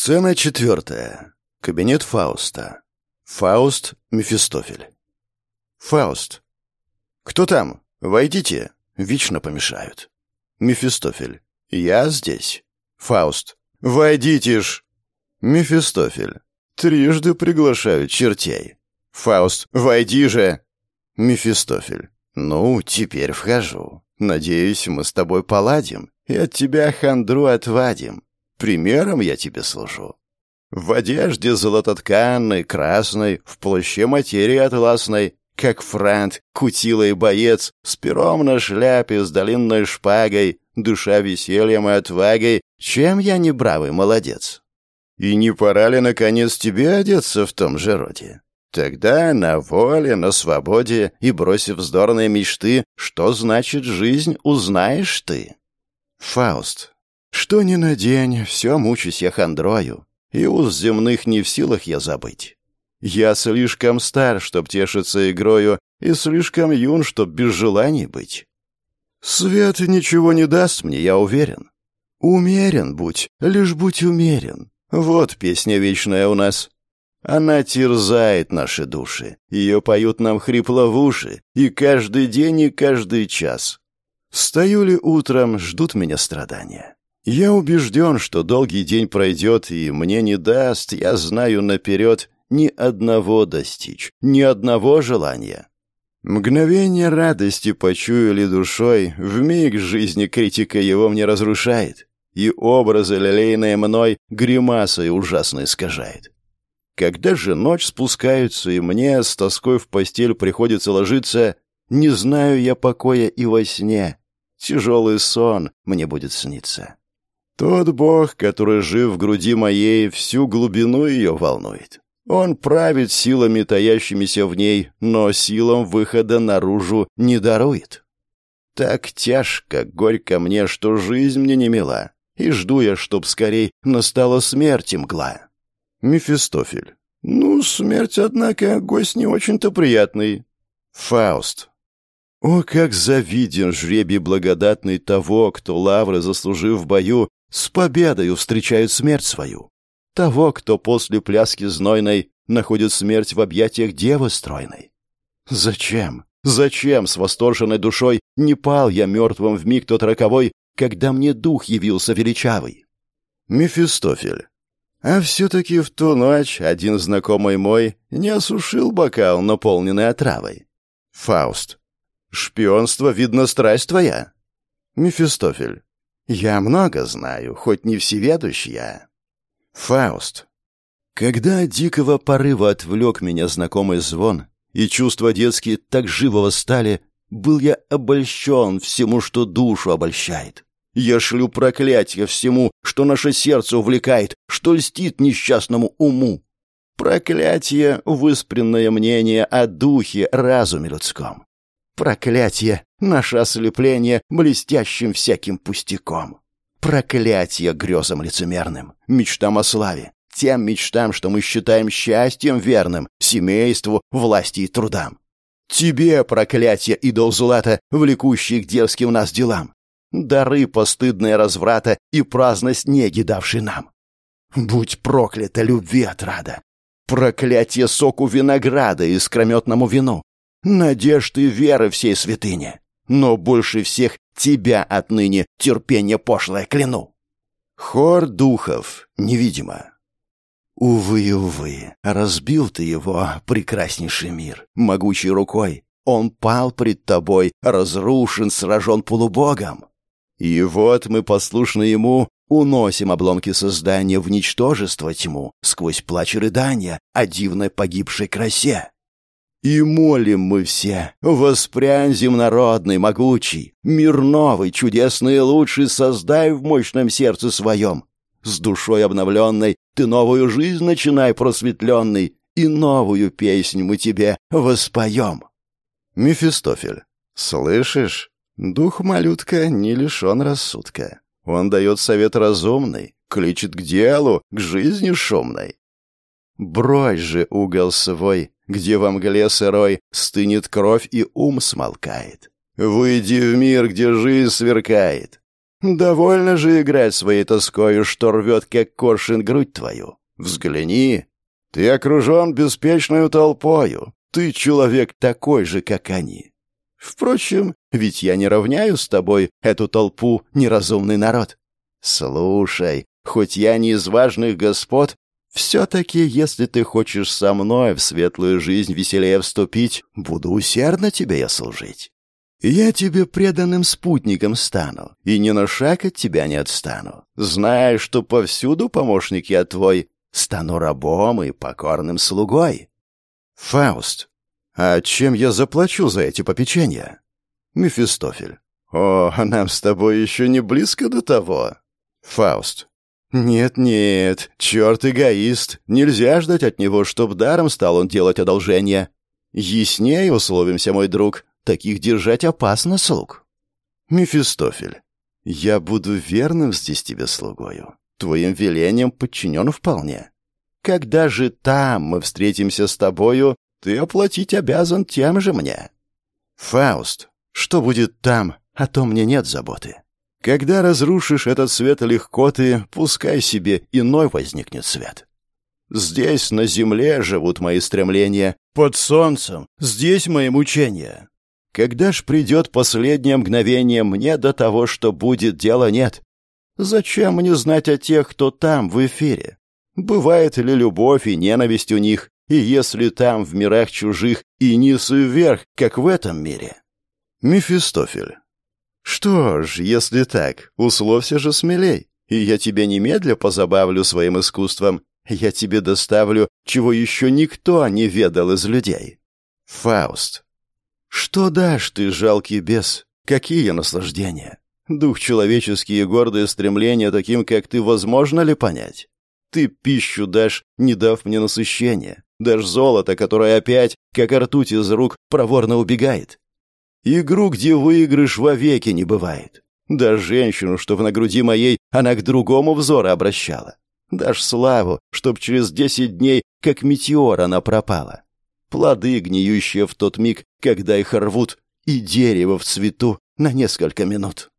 Сцена четвертая. Кабинет Фауста. Фауст Мефистофель. Фауст. «Кто там? Войдите!» Вечно помешают. Мефистофель. «Я здесь». Фауст. «Войдите ж!» Мефистофель. «Трижды приглашаю чертей». Фауст. «Войди же!» Мефистофель. «Ну, теперь вхожу. Надеюсь, мы с тобой поладим, и от тебя хандру отвадим. Примером я тебе служу. В одежде золототканной, красной, в плаще материи атласной, как франт, кутилый боец, с пером на шляпе, с долинной шпагой, душа весельем и отвагой, чем я не бравый молодец? И не пора ли, наконец, тебе одеться в том же роде? Тогда на воле, на свободе и бросив вздорные мечты, что значит жизнь, узнаешь ты. Фауст, что ни на день, все мучусь я хандрою, и уз земных не в силах я забыть. Я слишком стар, чтоб тешиться игрою, и слишком юн, чтоб без желаний быть. Свет ничего не даст мне, я уверен. Умерен будь, лишь будь умерен. Вот песня вечная у нас. Она терзает наши души, ее поют нам хрипло в уши, и каждый день, и каждый час. Встаю ли утром, ждут меня страдания. Я убежден, что долгий день пройдет, и мне не даст, я знаю наперед, ни одного достичь, ни одного желания. Мгновение радости почуяли душой, вмиг жизни критика его мне разрушает, и образы, лелейные мной, гримасой ужасно искажает. Когда же ночь спускается, и мне с тоской в постель приходится ложиться, не знаю я покоя и во сне. Тяжелый сон мне будет сниться. Тот Бог, который жив в груди моей, всю глубину ее волнует. Он правит силами, таящимися в ней, но силам выхода наружу не дарует. Так тяжко, горько мне, что жизнь мне не мила, и жду я, чтоб скорей настала смерть мгла. Мефистофель. Ну, смерть, однако, гость не очень-то приятный. Фауст. О, как завиден жребий благодатный того, кто лавры, заслужив в бою, с победою встречает смерть свою. Того, кто после пляски знойной находит смерть в объятиях девы стройной. Зачем? Зачем с восторженной душой не пал я мертвым в миг тот роковой, когда мне дух явился величавый? Мефистофель. А все-таки в ту ночь один знакомый мой не осушил бокал, наполненный отравой. Фауст. Шпионство, видно, страсть твоя. Мефистофель. Я много знаю, хоть не всеведущ я. Фауст. Когда дикого порыва отвлек меня знакомый звон, и чувства детские так живо восстали, был я обольщен всему, что душу обольщает. Я шлю проклятие всему, что наше сердце увлекает, что льстит несчастному уму. Проклятие — выспренное мнение о духе, разуме людском. Проклятие — наше ослепление блестящим всяким пустяком. Проклятие грезам лицемерным, мечтам о славе, тем мечтам, что мы считаем счастьем верным, семейству, власти и трудам. Тебе, проклятие, идол злата, влекущий к дерзким нас делам. Дары постыдные разврата и праздность неги давший нам. Будь проклята любви отрада. Проклятие соку винограда и искрометному вину надежды и веры всей святыне. Но больше всех тебя отныне терпение пошлое кляну. Хор духов невидимо. Увы, увы, разбил ты его, прекраснейший мир, могучей рукой. Он пал пред тобой, разрушен, сражен полубогом. И вот мы, послушно ему, уносим обломки создания в ничтожество тьму, сквозь плач и рыдания о дивной погибшей красе. И молим мы все, воспрянь земнородный, могучий, мир новый, чудесный и лучший создай в мощном сердце своем. С душой обновленной ты новую жизнь начинай просветленный, и новую песнь мы тебе воспоем. Мефистофель. Слышишь? Дух малютка не лишен рассудка. Он дает совет разумный, кличет к делу, к жизни шумной. Брось же угол свой, где во мгле сырой стынет кровь и ум смолкает. Выйди в мир, где жизнь сверкает. Довольно же играть своей тоскою, что рвет, как коршин, грудь твою. Взгляни. Ты окружен беспечной толпою. Ты человек такой же, как они. Впрочем, ведь я не равняю с тобой эту толпу неразумный народ. Слушай, хоть я не из важных господ, все-таки, если ты хочешь со мной в светлую жизнь веселее вступить, буду усердно тебе я служить. Я тебе преданным спутником стану, и ни на шаг от тебя не отстану. Зная, что повсюду помощник я твой, стану рабом и покорным слугой. Фауст, а чем я заплачу за эти попечения? Мефистофель. О, нам с тобой еще не близко до того. Фауст. Нет-нет, черт эгоист. Нельзя ждать от него, чтоб даром стал он делать одолжение. Яснее условимся, мой друг. Таких держать опасно, слуг. Мефистофель. Я буду верным здесь тебе слугою. Твоим велением подчинен вполне. Когда же там мы встретимся с тобою, ты оплатить обязан тем же мне. Фауст, что будет там, о том мне нет заботы. Когда разрушишь этот свет легко ты, пускай себе иной возникнет свет. Здесь, на земле, живут мои стремления, под солнцем, здесь мои мучения. Когда ж придет последнее мгновение, мне до того, что будет, дела нет. Зачем мне знать о тех, кто там, в эфире? Бывает ли любовь и ненависть у них, и если там, в мирах чужих, и низ и вверх, как в этом мире? Мефистофель. Что ж, если так, условься же смелей, и я тебя немедля позабавлю своим искусством. Я тебе доставлю, чего еще никто не ведал из людей. Фауст. Что дашь ты, жалкий бес? Какие наслаждения? Дух человеческий и гордое стремление таким, как ты, возможно ли понять? Ты пищу дашь, не дав мне насыщения. Дашь золото, которое опять, как ртуть из рук, проворно убегает. Игру, где выигрыш вовеки не бывает. Дашь женщину, чтоб на груди моей она к другому взору обращала. Дашь славу, чтоб через десять дней, как метеор, она пропала плоды, гниющие в тот миг, когда их рвут, и дерево в цвету на несколько минут.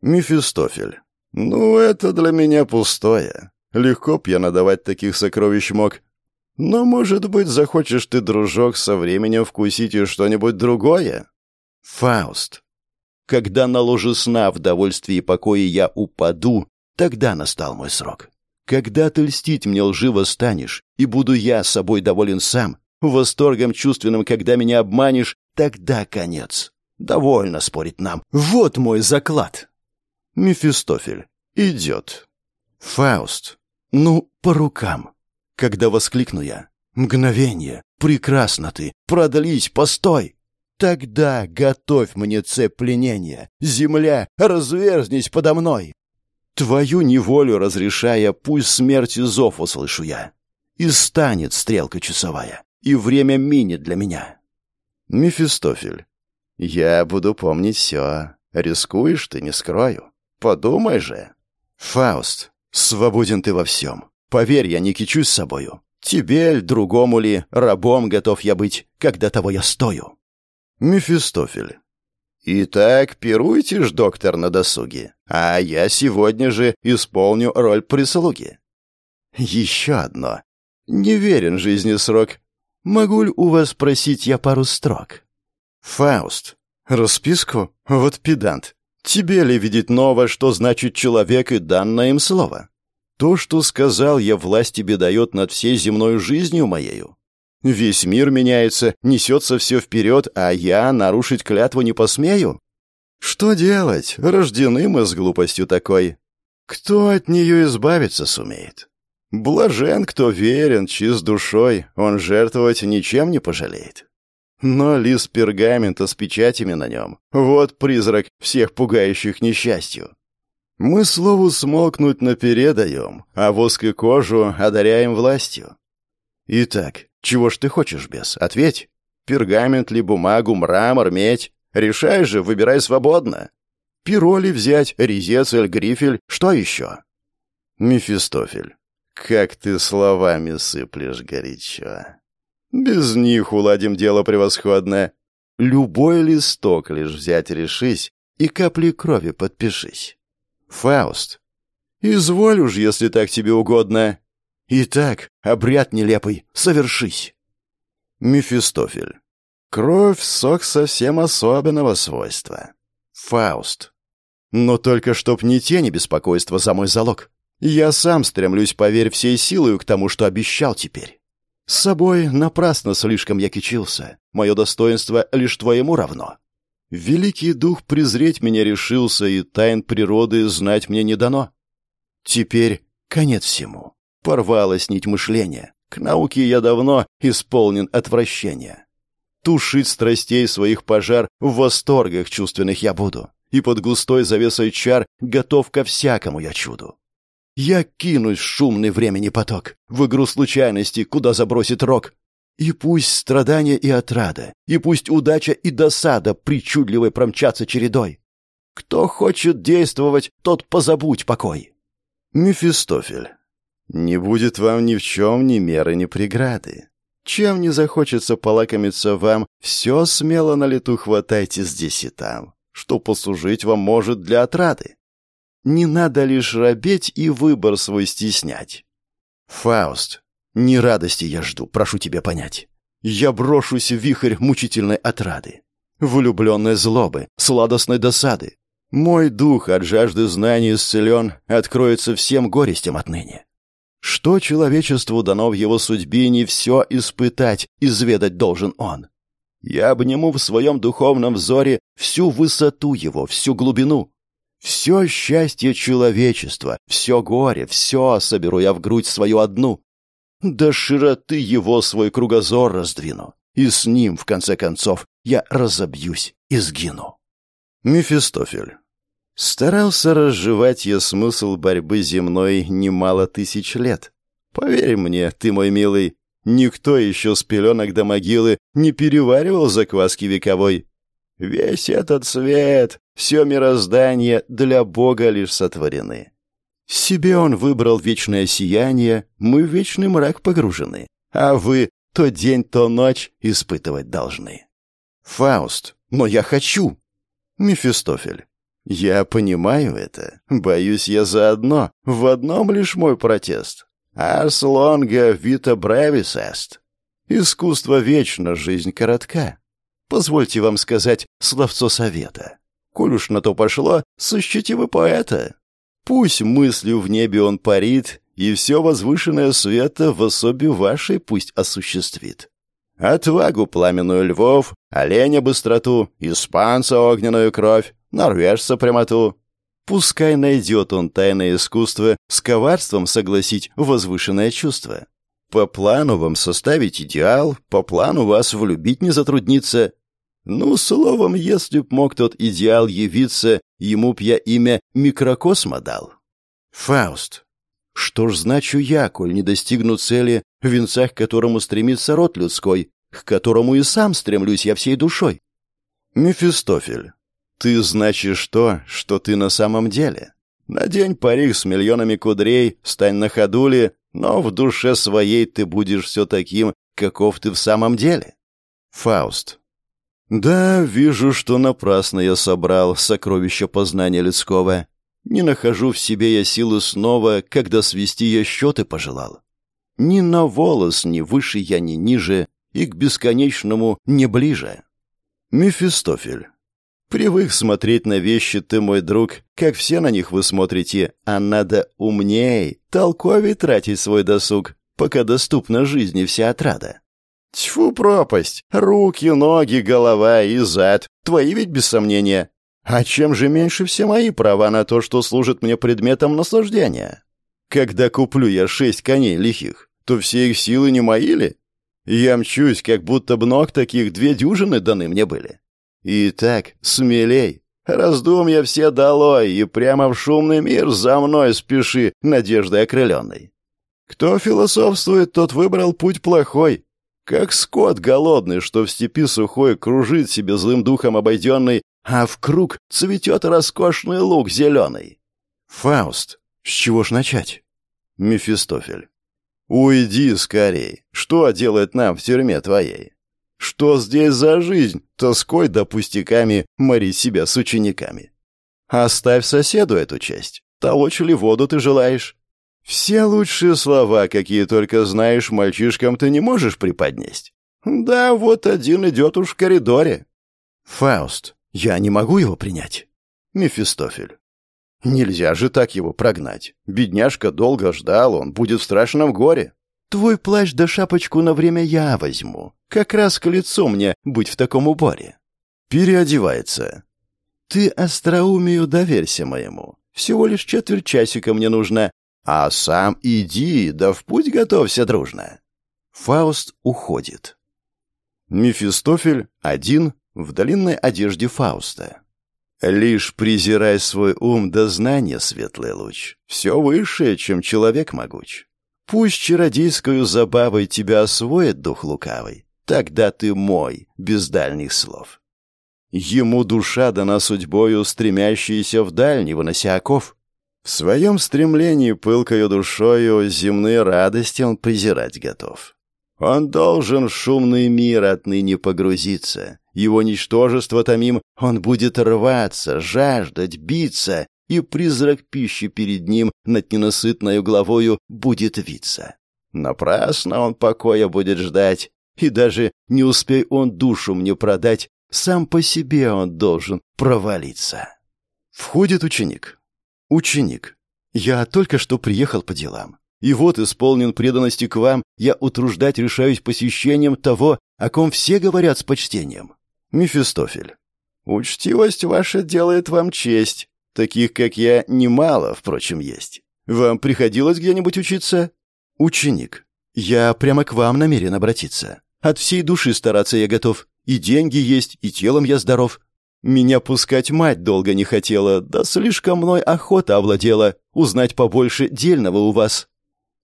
Мефистофель. Ну, это для меня пустое. Легко б я надавать таких сокровищ мог. Но, может быть, захочешь ты, дружок, со временем вкусить и что-нибудь другое? Фауст. Когда на ложе сна в довольстве и покое я упаду, тогда настал мой срок. Когда ты льстить мне лживо станешь, и буду я собой доволен сам, восторгом чувственным, когда меня обманешь, тогда конец. Довольно спорить нам. Вот мой заклад. Мефистофель. Идет. Фауст. Ну, по рукам. Когда воскликну я. Мгновение. Прекрасно ты. Продались, постой. Тогда готовь мне цепь пленения. Земля, разверзнись подо мной. Твою неволю разрешая, пусть смерти зов услышу я. И станет стрелка часовая и время минет для меня. Мефистофель. Я буду помнить все. Рискуешь ты, не скрою. Подумай же. Фауст. Свободен ты во всем. Поверь, я не кичусь собою. Тебе, другому ли, рабом готов я быть, когда того я стою. Мефистофель. Итак, пируйте ж, доктор, на досуге, а я сегодня же исполню роль прислуги. Еще одно. Не верен жизни срок, Могу ли у вас просить я пару строк? Фауст. Расписку? Вот педант. Тебе ли видеть ново, что значит человек и данное им слово? То, что сказал я, власть тебе дает над всей земной жизнью моею. Весь мир меняется, несется все вперед, а я нарушить клятву не посмею? Что делать? Рождены мы с глупостью такой. Кто от нее избавиться сумеет? Блажен, кто верен, чист душой, он жертвовать ничем не пожалеет. Но лист пергамента с печатями на нем — вот призрак всех пугающих несчастью. Мы слову смолкнуть наперед даем, а воск и кожу одаряем властью. Итак, чего ж ты хочешь, бес? Ответь. Пергамент ли, бумагу, мрамор, медь? Решай же, выбирай свободно. Перо ли взять, резец или грифель, что еще? Мефистофель. Как ты словами сыплешь горячо. Без них уладим дело превосходное. Любой листок лишь взять решись и капли крови подпишись. Фауст. Изволь уж, если так тебе угодно. Итак, обряд нелепый, совершись. Мефистофель. Кровь — сок совсем особенного свойства. Фауст. Но только чтоб ни тени беспокойства за мой залог. Я сам стремлюсь, поверь, всей силою к тому, что обещал теперь. С собой напрасно слишком я кичился. Мое достоинство лишь твоему равно. Великий дух презреть меня решился, и тайн природы знать мне не дано. Теперь конец всему. Порвалась нить мышления. К науке я давно исполнен отвращения. Тушить страстей своих пожар в восторгах чувственных я буду, и под густой завесой чар готов ко всякому я чуду. Я кинусь в шумный времени поток, в игру случайности, куда забросит рок. И пусть страдания и отрада, и пусть удача и досада причудливой промчатся чередой. Кто хочет действовать, тот позабудь покой. Мефистофель. Не будет вам ни в чем ни меры, ни преграды. Чем не захочется полакомиться вам, все смело на лету хватайте здесь и там, что послужить вам может для отрады. Не надо лишь робеть и выбор свой стеснять. Фауст, не радости я жду, прошу тебя понять. Я брошусь в вихрь мучительной отрады, влюбленной злобы, сладостной досады. Мой дух от жажды знаний исцелен, откроется всем горестям отныне. Что человечеству дано в его судьбе, не все испытать, изведать должен он. Я обниму в своем духовном взоре всю высоту его, всю глубину, все счастье человечества, все горе, все соберу я в грудь свою одну. До широты его свой кругозор раздвину, и с ним, в конце концов, я разобьюсь и сгину. Мефистофель. Старался разжевать я смысл борьбы земной немало тысяч лет. Поверь мне, ты мой милый, никто еще с пеленок до могилы не переваривал закваски вековой. Весь этот свет, все мироздание для Бога лишь сотворены. Себе он выбрал вечное сияние, мы в вечный мрак погружены, а вы то день, то ночь испытывать должны. Фауст, но я хочу. Мефистофель. Я понимаю это. Боюсь я заодно. В одном лишь мой протест. Ars longa vita brevis est. Искусство вечно, жизнь коротка. Позвольте вам сказать словцо совета. Коль уж на то пошло, сущите вы поэта. Пусть мыслью в небе он парит, и все возвышенное света в особе вашей пусть осуществит. Отвагу пламенную львов, оленя быстроту, испанца огненную кровь, норвежца прямоту. Пускай найдет он тайное искусство с коварством согласить возвышенное чувство. По плану вам составить идеал, по плану вас влюбить не затруднится, ну, словом, если б мог тот идеал явиться, ему б я имя микрокосма дал. Фауст. Что ж значу я, коль не достигну цели, в венцах которому стремится род людской, к которому и сам стремлюсь я всей душой? Мефистофель. Ты значишь то, что ты на самом деле. Надень парик с миллионами кудрей, стань на ходуле, но в душе своей ты будешь все таким, каков ты в самом деле. Фауст. Да, вижу, что напрасно я собрал сокровища познания людского. Не нахожу в себе я силы снова, когда свести я счеты пожелал. Ни на волос, ни выше я, ни ниже, и к бесконечному не ближе. Мефистофель. Привык смотреть на вещи ты, мой друг, как все на них вы смотрите, а надо умней, толковей тратить свой досуг, пока доступна жизни вся отрада. Тьфу, пропасть! Руки, ноги, голова и зад. Твои ведь без сомнения. А чем же меньше все мои права на то, что служит мне предметом наслаждения? Когда куплю я шесть коней лихих, то все их силы не мои ли? Я мчусь, как будто б ног таких две дюжины даны мне были. Итак, смелей. Раздумья все долой, и прямо в шумный мир за мной спеши, надеждой окрыленной. Кто философствует, тот выбрал путь плохой, как скот голодный, что в степи сухой кружит себе злым духом обойденный, а в круг цветет роскошный лук зеленый. Фауст, с чего ж начать? Мефистофель. Уйди скорей. Что делает нам в тюрьме твоей? Что здесь за жизнь? Тоской да пустяками морить себя с учениками. Оставь соседу эту честь. Толочь ли воду ты желаешь? Все лучшие слова, какие только знаешь, мальчишкам ты не можешь преподнесть. Да, вот один идет уж в коридоре. Фауст, я не могу его принять. Мефистофель. Нельзя же так его прогнать. Бедняжка долго ждал, он будет в страшном горе. Твой плащ да шапочку на время я возьму. Как раз к лицу мне быть в таком уборе. Переодевается. Ты остроумию доверься моему. Всего лишь четверть часика мне нужно. А сам иди, да в путь готовься дружно. Фауст уходит. Мефистофель один в длинной одежде Фауста. Лишь презирай свой ум до знания, светлый луч. Все выше, чем человек могуч. Пусть чародейскую забавой тебя освоит дух лукавый. Тогда ты мой, без дальних слов. Ему душа дана судьбою, стремящаяся вдаль, не вынося оков. В своем стремлении пылкою душою земные радости он презирать готов. Он должен в шумный мир отныне погрузиться. Его ничтожество томим, он будет рваться, жаждать, биться, и призрак пищи перед ним над ненасытною главою будет виться. Напрасно он покоя будет ждать, и даже не успей он душу мне продать, сам по себе он должен провалиться. Входит ученик. Ученик. Я только что приехал по делам. И вот, исполнен преданности к вам, я утруждать решаюсь посещением того, о ком все говорят с почтением. Мефистофель. Учтивость ваша делает вам честь. Таких, как я, немало, впрочем, есть. Вам приходилось где-нибудь учиться? Ученик. Я прямо к вам намерен обратиться. От всей души стараться я готов. И деньги есть, и телом я здоров. Меня пускать мать долго не хотела, да слишком мной охота овладела узнать побольше дельного у вас.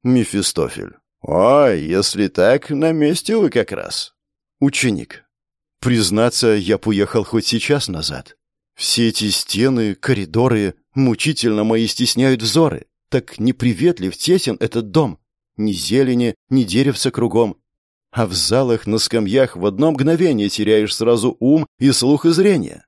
Мефистофель. «Ой, если так, на месте вы как раз». Ученик. «Признаться, я поехал хоть сейчас назад. Все эти стены, коридоры мучительно мои стесняют взоры. Так неприветлив, тесен этот дом. Ни зелени, ни деревца кругом. А в залах, на скамьях в одно мгновение теряешь сразу ум и слух и зрение.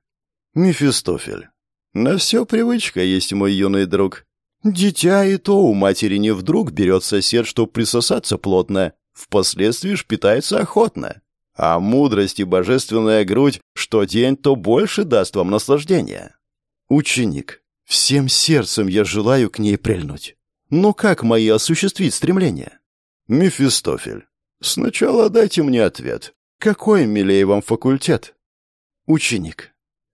Мефистофель. На все привычка есть, мой юный друг. Дитя и то у матери не вдруг берет сосед, чтоб присосаться плотно, впоследствии ж питается охотно. А мудрость и божественная грудь что день, то больше даст вам наслаждения. Ученик, всем сердцем я желаю к ней прильнуть. Но как мои осуществить стремления? Мефистофель, сначала дайте мне ответ. Какой, милее, вам факультет? Ученик,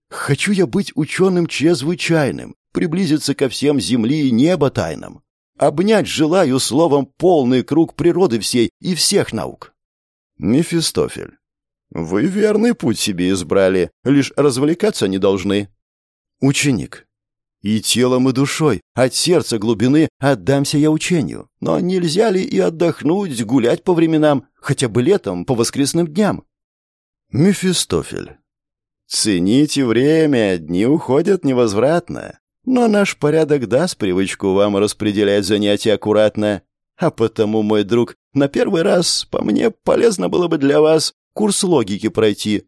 хочу я быть ученым чрезвычайным, приблизиться ко всем земли и неба тайнам. Обнять желаю словом полный круг природы всей и всех наук. Мефистофель. Вы верный путь себе избрали, лишь развлекаться не должны. Ученик. И телом, и душой, от сердца глубины отдамся я учению. Но нельзя ли и отдохнуть, гулять по временам, хотя бы летом, по воскресным дням? Мефистофель. Цените время, дни уходят невозвратно. Но наш порядок даст привычку вам распределять занятия аккуратно. А потому, мой друг, на первый раз, по мне, полезно было бы для вас курс логики пройти.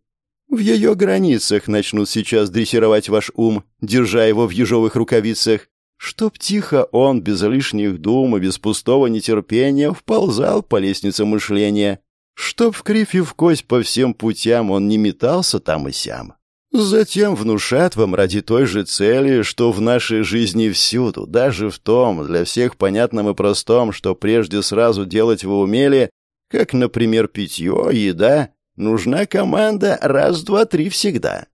В ее границах начнут сейчас дрессировать ваш ум, держа его в ежовых рукавицах, чтоб тихо он, без лишних дум и без пустого нетерпения, вползал по лестнице мышления, чтоб в кривь и в кость по всем путям он не метался там и сям. Затем внушат вам ради той же цели, что в нашей жизни всюду, даже в том, для всех понятном и простом, что прежде сразу делать вы умели, как, например, питье, еда, нужна команда раз, два, три всегда.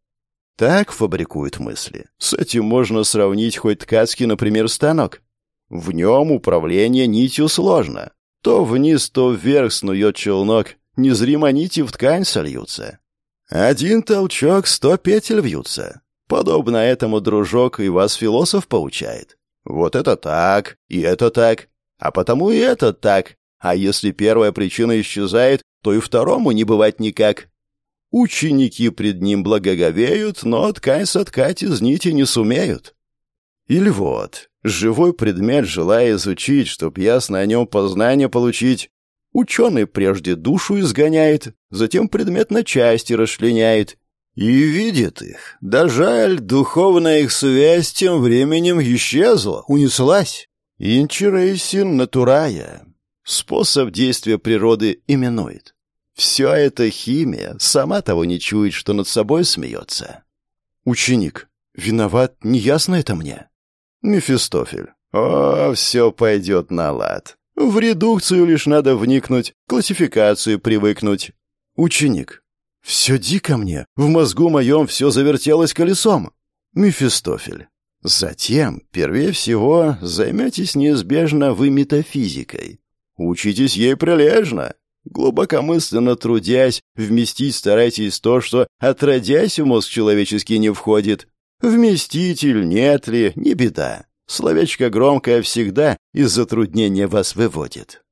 Так фабрикуют мысли. С этим можно сравнить хоть ткацкий, например, станок. В нем управление нитью сложно. То вниз, то вверх снует челнок, незримо нити в ткань сольются. Один толчок, сто петель вьются. Подобно этому, дружок, и вас философ поучает. Вот это так, и это так, а потому и это так. А если первая причина исчезает, то и второму не бывать никак. Ученики пред ним благоговеют, но ткань соткать из нити не сумеют. Или вот, живой предмет, желая изучить, чтоб ясно о нем познание получить, Ученый прежде душу изгоняет, затем предмет на части расчленяет, И видит их. Да жаль, духовная их связь тем временем исчезла, унеслась. Инчерейсин натурая. Способ действия природы именует. Все это химия, сама того не чует, что над собой смеется. Ученик. Виноват, неясно это мне. Мефистофель. О, все пойдет на лад. В редукцию лишь надо вникнуть, классификацию привыкнуть. Ученик. Все дико мне, в мозгу моем все завертелось колесом. Мефистофель. Затем, первее всего, займетесь неизбежно вы метафизикой. Учитесь ей прилежно. Глубокомысленно трудясь, вместить старайтесь то, что отродясь в мозг человеческий не входит. Вместитель, нет ли, не беда. Словечко громкое всегда из затруднения вас выводит.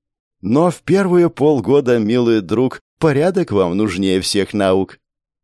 Но в первые полгода, милый друг, порядок вам нужнее всех наук.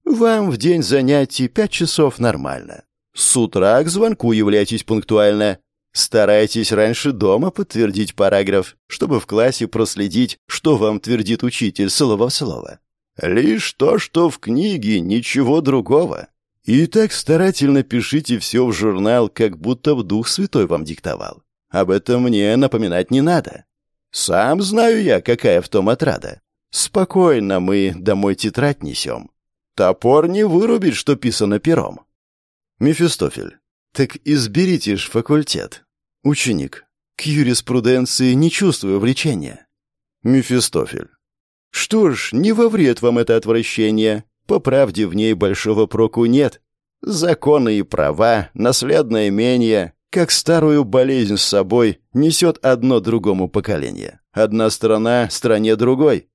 Вам в день занятий пять часов нормально. С утра к звонку являйтесь пунктуально. Старайтесь раньше дома подтвердить параграф, чтобы в классе проследить, что вам твердит учитель слово в слово. Лишь то, что в книге, ничего другого. И так старательно пишите все в журнал, как будто в Дух Святой вам диктовал. Об этом мне напоминать не надо. Сам знаю я, какая в том отрада. Спокойно мы домой тетрадь несем. Топор не вырубит, что писано пером. Мефистофель. Так изберите ж факультет. Ученик. К юриспруденции не чувствую влечения. Мефистофель. Что ж, не во вред вам это отвращение. По правде в ней большого проку нет. Законы и права, наследное имение, как старую болезнь с собой, несет одно другому поколение. Одна страна стране другой.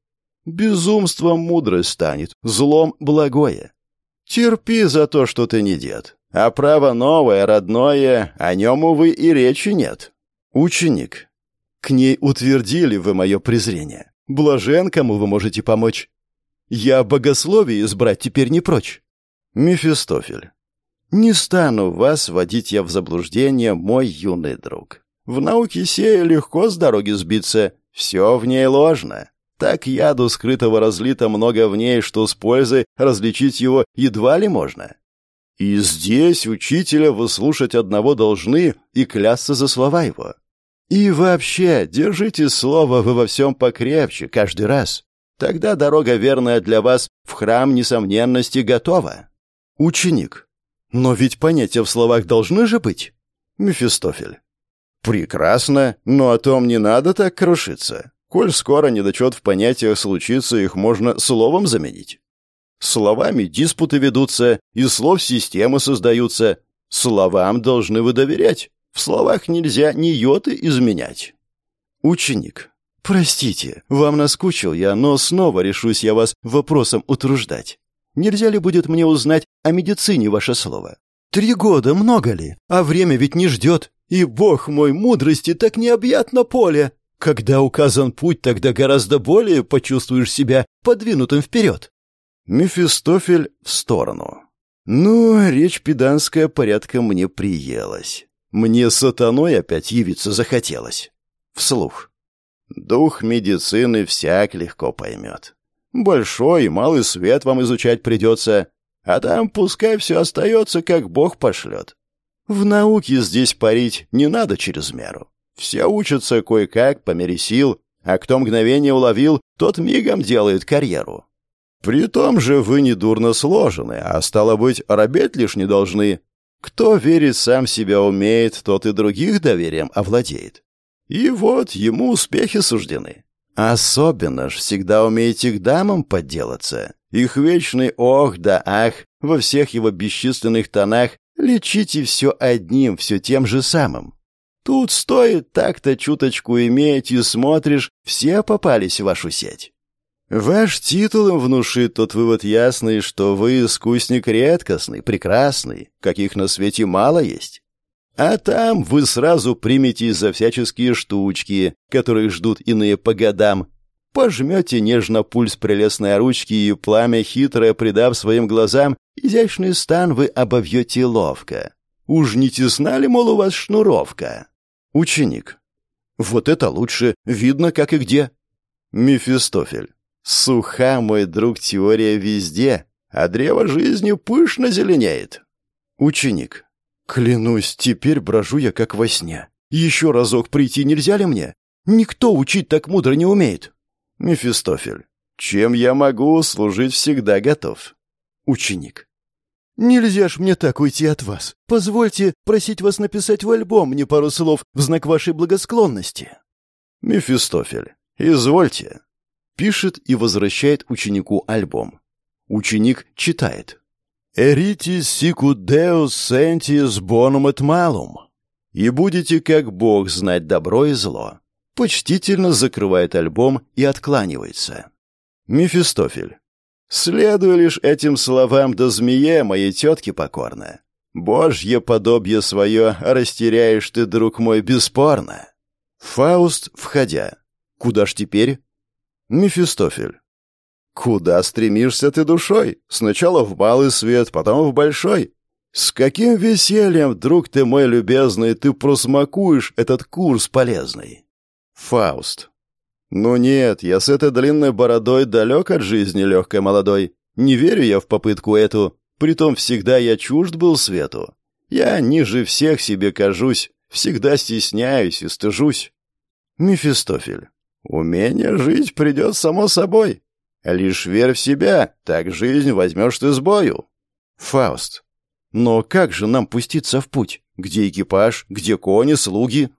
Безумством мудрость станет, злом благое. Терпи за то, что ты не дед. А право новое, родное, о нем, увы, и речи нет. Ученик. К ней утвердили вы мое презрение. Блажен, кому вы можете помочь. Я богословие избрать теперь не прочь. Мефистофель. Не стану вас водить я в заблуждение, мой юный друг. В науке сей легко с дороги сбиться, все в ней ложно. Так яду скрытого разлито много в ней, что с пользой различить его едва ли можно. И здесь учителя вы слушать одного должны и клясться за слова его. И вообще, держите слово вы во всем покрепче, каждый раз. Тогда дорога верная для вас в храм несомненности готова. Ученик. Но ведь понятия в словах должны же быть. Мефистофель. Прекрасно, но о том не надо так крушиться. Коль скоро недочет в понятиях случится, их можно словом заменить. Словами диспуты ведутся, из слов системы создаются. Словам должны вы доверять. В словах нельзя ни йоты изменять. Ученик. «Простите, вам наскучил я, но снова решусь я вас вопросом утруждать. Нельзя ли будет мне узнать о медицине ваше слово? Три года много ли? А время ведь не ждет. И, бог мой, мудрости так необъятно поле. Когда указан путь, тогда гораздо более почувствуешь себя подвинутым вперед». Мефистофель в сторону. «Ну, речь педанская порядком мне приелась. Мне сатаной опять явиться захотелось». Вслух. Дух медицины всяк легко поймет. Большой и малый свет вам изучать придется, а там пускай все остается, как Бог пошлет. В науке здесь парить не надо через меру. Все учатся кое-как, по мере сил, а кто мгновение уловил, тот мигом делает карьеру. При том же вы недурно сложены, а стало быть, робеть лишь не должны. Кто верит сам себя умеет, тот и других доверием овладеет. И вот ему успехи суждены. Особенно ж всегда умеете к дамам подделаться. Их вечный ох да ах во всех его бесчисленных тонах лечите все одним, все тем же самым. Тут стоит так-то чуточку иметь, и смотришь, все попались в вашу сеть. Ваш титул им внушит тот вывод ясный, что вы искусник редкостный, прекрасный, каких на свете мало есть. А там вы сразу приметесь за всяческие штучки, которые ждут иные по годам. Пожмете нежно пульс прелестной ручки и пламя хитрое, придав своим глазам, изящный стан вы обовьете ловко. Уж не тесна ли, мол, у вас шнуровка? Ученик. Вот это лучше, видно как и где. Мефистофель. Суха, мой друг, теория везде, а древо жизни пышно зеленеет. Ученик. Клянусь, теперь брожу я как во сне. Еще разок прийти нельзя ли мне? Никто учить так мудро не умеет. Мефистофель. Чем я могу служить всегда готов. Ученик. «Нельзя ж мне так уйти от вас. Позвольте просить вас написать в альбом мне пару слов в знак вашей благосклонности». Мефистофель. «Извольте». Пишет и возвращает ученику альбом. Ученик читает. «Эритис сикут деус сентис бонум et malum». «И будете, как Бог, знать добро и зло». Почтительно закрывает альбом и откланивается. Мефистофель. Следуй лишь этим словам до змее, моей тетке покорно. Божье подобие свое растеряешь ты, друг мой, бесспорно. Фауст, входя. Куда ж теперь? Мефистофель. Куда стремишься ты душой? Сначала в малый свет, потом в большой. С каким весельем, друг ты мой любезный, ты просмакуешь этот курс полезный? Фауст. «Ну нет, я с этой длинной бородой далек от жизни легкой молодой. Не верю я в попытку эту, притом всегда я чужд был свету. Я ниже всех себе кажусь, всегда стесняюсь и стыжусь». Мефистофель. «Умение жить придет само собой. Лишь верь в себя, так жизнь возьмешь ты с бою». Фауст. «Но как же нам пуститься в путь? Где экипаж? Где кони, слуги?»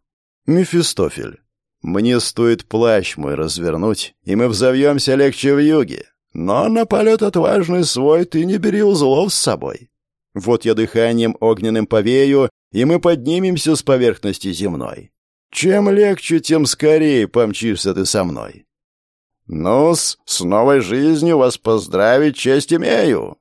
Мефистофель. Мне стоит плащ мой развернуть, и мы взовьемся легче в юге. Но на полет отважный свой ты не бери узлов с собой. Вот я дыханием огненным повею, и мы поднимемся с поверхности земной. Чем легче, тем скорее помчишься ты со мной. Ну с новой жизнью вас поздравить честь имею.